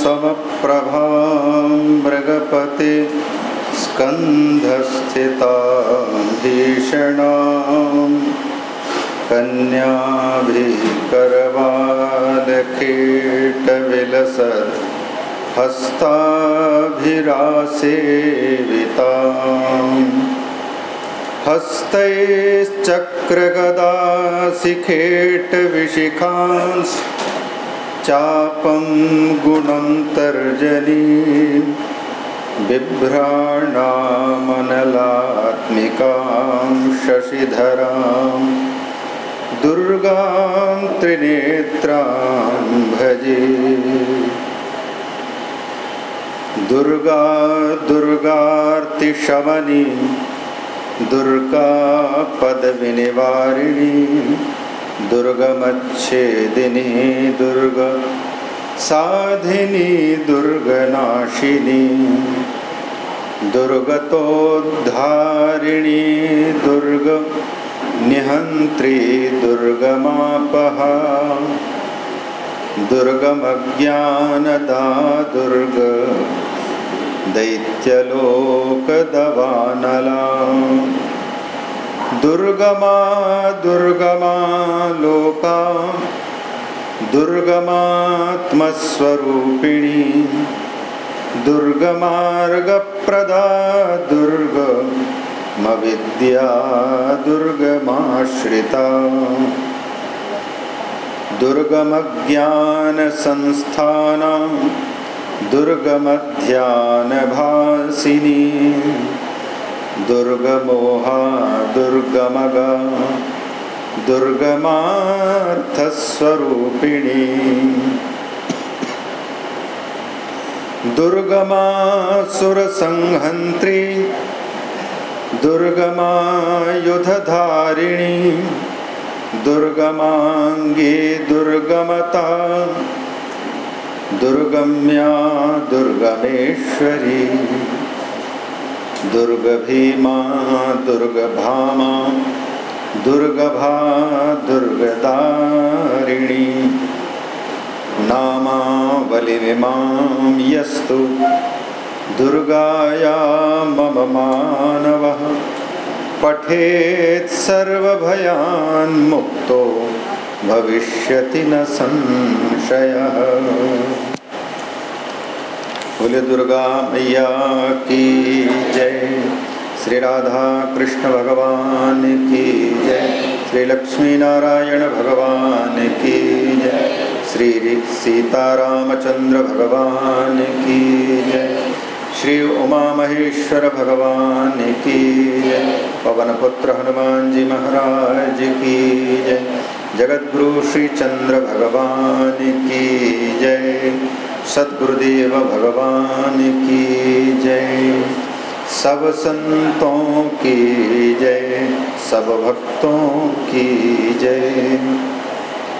विद्युद्दामसमप्रभां मृगपते स्कन्धस्थिता भीषणां कन्याभिकरवालकीटविलसत् हस्ताभिरासेविताम् हस्तैश्चक्रगदाशिखेटविशिखांस् चापं गुणं तर्जनी बिभ्राणामनलात्मिकां शशिधरां दुर्गां त्रिनेत्रां भजे। दुर्गा दुर्गार्तिशमनी दुर्गा पदविनिवारिणी दुर्गमच्छेदिनी दुर्ग साधिनी दुर्गनाशिनी दुर्गतोद्धारिणी दुर्ग। निहन्त्री दुर्गमापहा दुर्गमज्ञानदा दुर्ग दैत्यलोकदवानला। दुर्गमा दुर्गमा लोका दुर्गमात्मस्वरूपिणी। दुर्गमार्गप्रदा दुर्गमविद्या दुर्गमाश्रिता। दुर्गमज्ञानसंस्थानां दुर्गमध्यानभासिनी। दुर्गमोहा दुर्गमग दुर्गमार्थस्वरूपिणी। दुर्गमासुरसंहन्त्री दुर्गमायुधधारिणी दुर्गमाङ्गी दुर्गमता दुर्गम्या दुर्गमेश्वरी दुर्गभीमा दुर्गभामा दुर्गभा दुर्गदारिणी नामावलिमिमां यस्तु। दुर्गाया मम मानवः। पठेत् सर्वभयान्मुक्तो भविष्यति न संशयः। बोले दुर्गा मैया की जय। श्री राधा कृष्ण भगवान की जय। श्री लक्ष्मी नारायण भगवान की जय। श्री सीतारामचंद्र भगवान की जय। श्री उमा महेश्वर भगवान की जय। पवन पुत्र हनुमान जी महाराज की जय। जगत गुरु श्री चंद्र भगवान की जय। सदगुरुदेव भगवान की जय। सब संतों की जय। सब भक्तों की जय।